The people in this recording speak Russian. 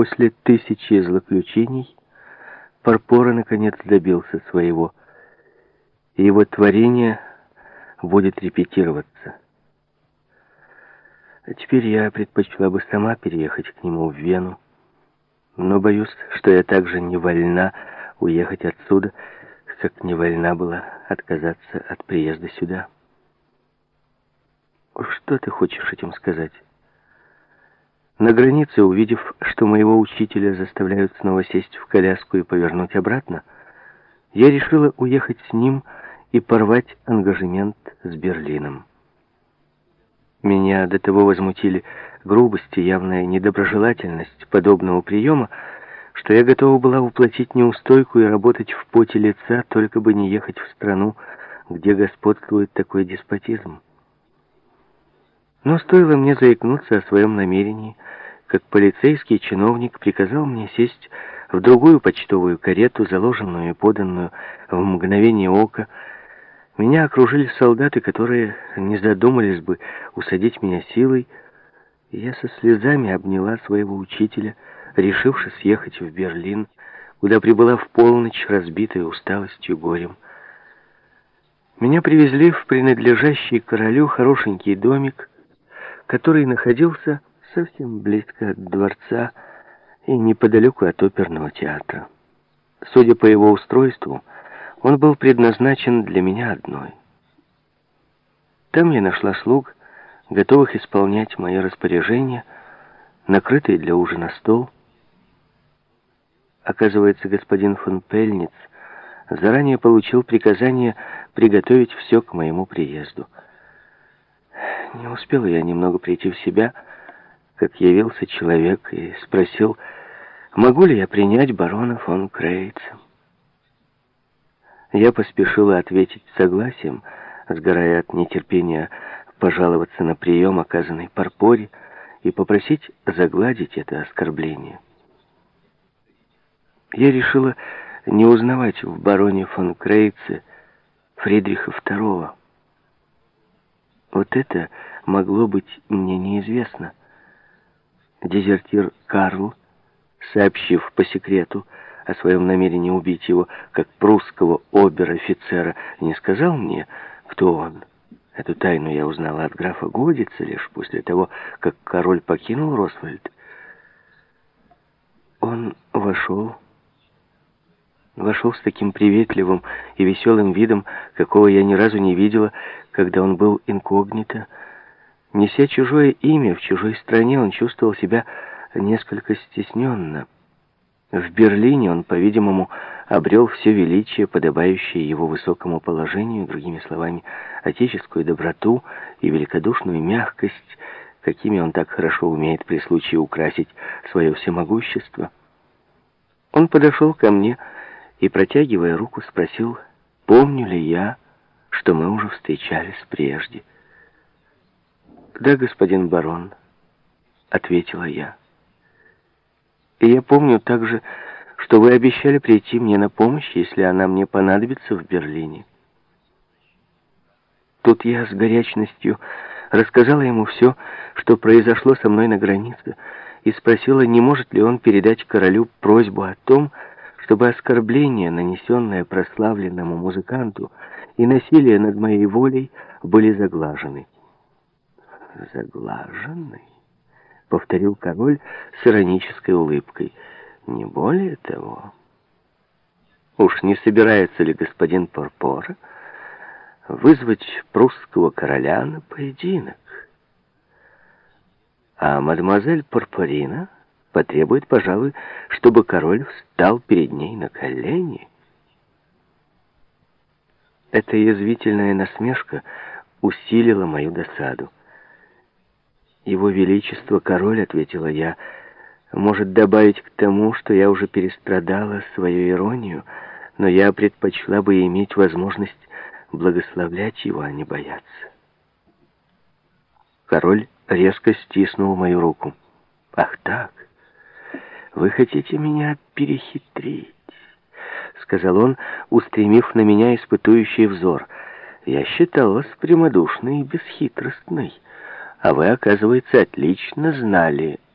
После тысячи злоключений Парпора наконец добился своего, и его творение будет репетироваться. А теперь я предпочла бы сама переехать к нему в Вену, но боюсь, что я также не вольна уехать отсюда, как не вольна была отказаться от приезда сюда. Что ты хочешь этим сказать? На границе, увидев, что моего учителя заставляют снова сесть в коляску и повернуть обратно, я решила уехать с ним и порвать ангажемент с Берлином. Меня до того возмутили грубость и явная недоброжелательность подобного приема, что я готова была уплатить неустойку и работать в поте лица, только бы не ехать в страну, где господствует такой деспотизм. Но стоило мне заикнуться о своем намерении, как полицейский чиновник приказал мне сесть в другую почтовую карету, заложенную и поданную в мгновение ока. Меня окружили солдаты, которые не задумались бы усадить меня силой, я со слезами обняла своего учителя, решившись ехать в Берлин, куда прибыла в полночь, разбитая усталостью горем. Меня привезли в принадлежащий королю хорошенький домик, который находился совсем близко от дворца и неподалеку от оперного театра. Судя по его устройству, он был предназначен для меня одной. Там я нашла слуг, готовых исполнять мои распоряжения, накрытый для ужина стол. Оказывается, господин фон Пельниц заранее получил приказание приготовить все к моему приезду — не успела я немного прийти в себя, как явился человек и спросил, могу ли я принять барона фон Крейца. Я поспешила ответить согласием, сгорая от нетерпения пожаловаться на прием, оказанный Парпоре, и попросить загладить это оскорбление. Я решила не узнавать в бароне фон Крейце Фридриха II. Вот это могло быть мне неизвестно. Дезертир Карл, сообщив по секрету о своем намерении убить его, как прусского обер-офицера, не сказал мне, кто он. Эту тайну я узнала от графа Годица лишь после того, как король покинул Росвальд. Он вошел вошел с таким приветливым и веселым видом, какого я ни разу не видела, когда он был инкогнито. Неся чужое имя в чужой стране, он чувствовал себя несколько стесненно. В Берлине он, по-видимому, обрел все величие, подобающее его высокому положению, другими словами, отеческую доброту и великодушную мягкость, какими он так хорошо умеет при случае украсить свое всемогущество. Он подошел ко мне, и, протягивая руку, спросил, помню ли я, что мы уже встречались прежде. «Да, господин барон», — ответила я. «И я помню также, что вы обещали прийти мне на помощь, если она мне понадобится в Берлине». Тут я с горячностью рассказала ему все, что произошло со мной на границе, и спросила, не может ли он передать королю просьбу о том, чтобы оскорбление, нанесенное прославленному музыканту, и насилие над моей волей были заглажены. «Заглажены?» — повторил король с иронической улыбкой. «Не более того. Уж не собирается ли господин Порпора вызвать прусского короля на поединок? А мадемуазель Порпорина...» потребует, пожалуй, чтобы король встал перед ней на колени. Эта язвительная насмешка усилила мою досаду. «Его Величество, король», — ответила я, — «может добавить к тому, что я уже перестрадала свою иронию, но я предпочла бы иметь возможность благословлять его, а не бояться». Король резко стиснул мою руку. «Ах так! «Вы хотите меня перехитрить?» — сказал он, устремив на меня испытующий взор. «Я считал вас прямодушной и бесхитростной, а вы, оказывается, отлично знали